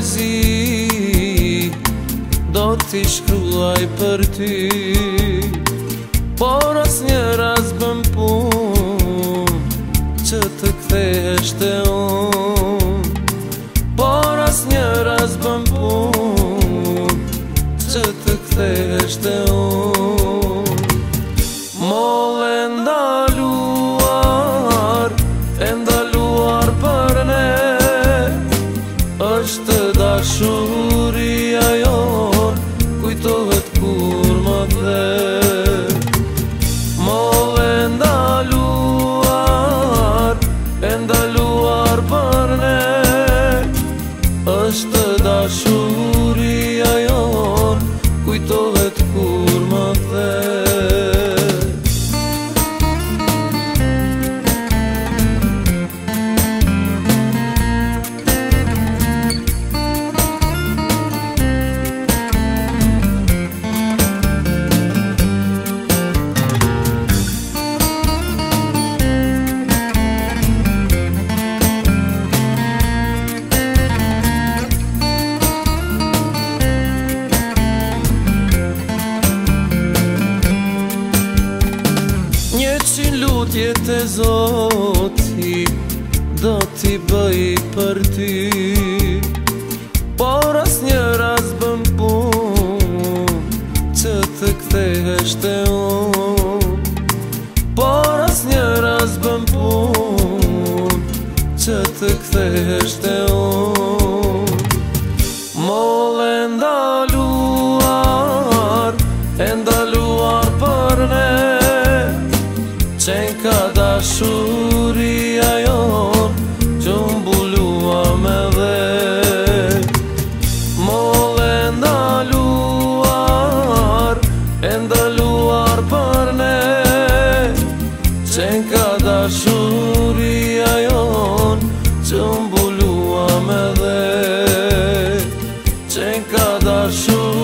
poezi Do t'i shkruaj për ty Por as një raz bëm pun Që të kthejesh të un Por as një raz bëm pun Që të kthejesh të un shuhuria jon Kujtohet kur më dhe Mollë e ndaluar E ndaluar për ne është da shuhuria lutje e zoti Do t'i bëj për ty Por as një ras bëm pun Që të kthe është un Por as një ras bëm pun Që të kthe është un qënë kada shuri ajon, qënë bulu a me dhe. Mollë e ndaluar, e ndaluar përne, qënë kada shuri ajon, qënë bulu a me dhe. qënë kada shuri